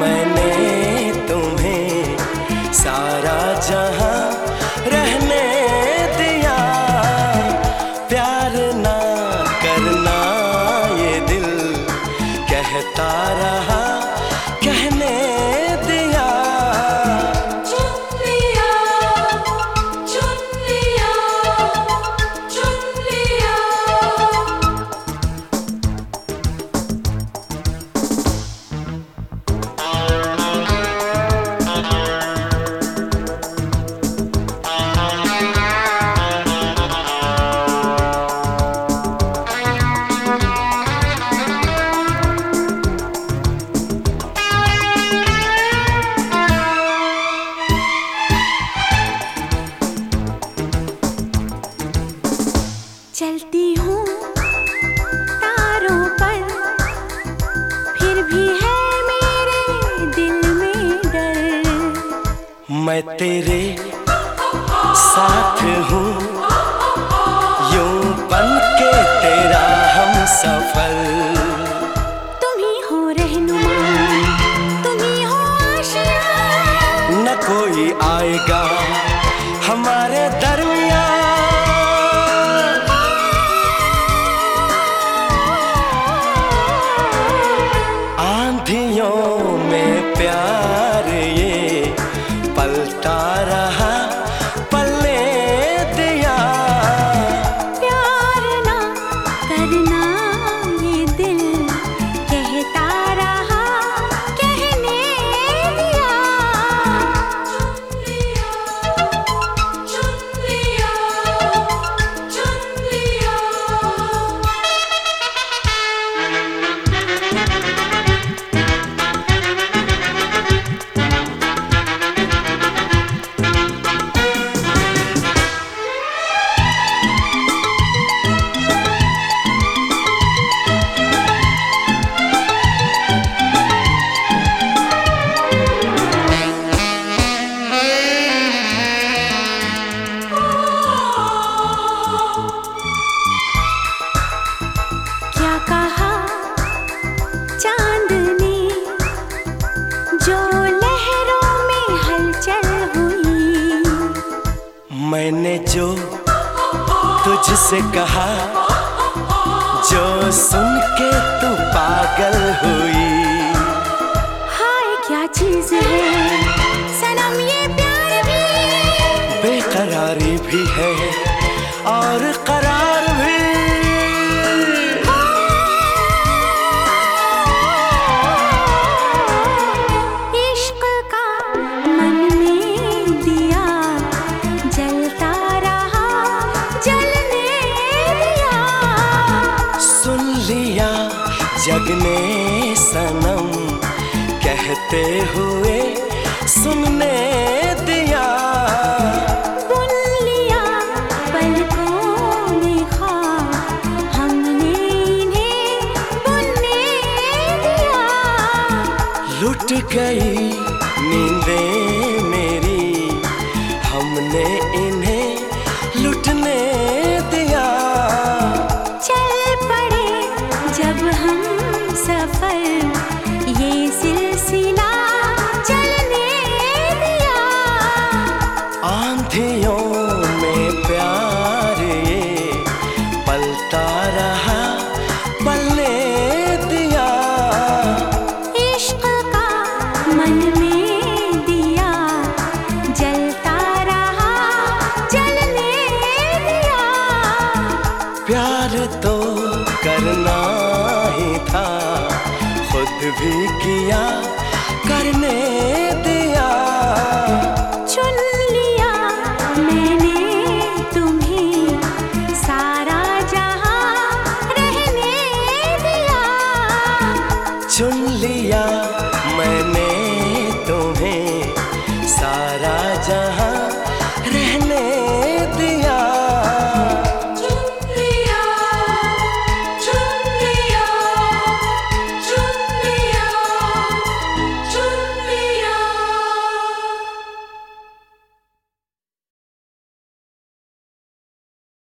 मैंने चलती हूँ तारों पर। फिर भी है मेरे दिल में डर। मैं तेरे साथ हूँ यूँ बन के तेरा हम सफल तुम ही हो रहनुमा तुम ही हो आशिया। न कोई आएगा हमारे दरमिया जो तुझसे कहा जो सुन कहते हुए सुनने दिया। बुन लिया पलकों हमने इन्हें बुनने दिया। लुट गई नींदे मेरी हमने इन्हें था। खुद भी किया करने दिया। चुन लिया मैंने तुम्हें सारा चुन लिया मैंने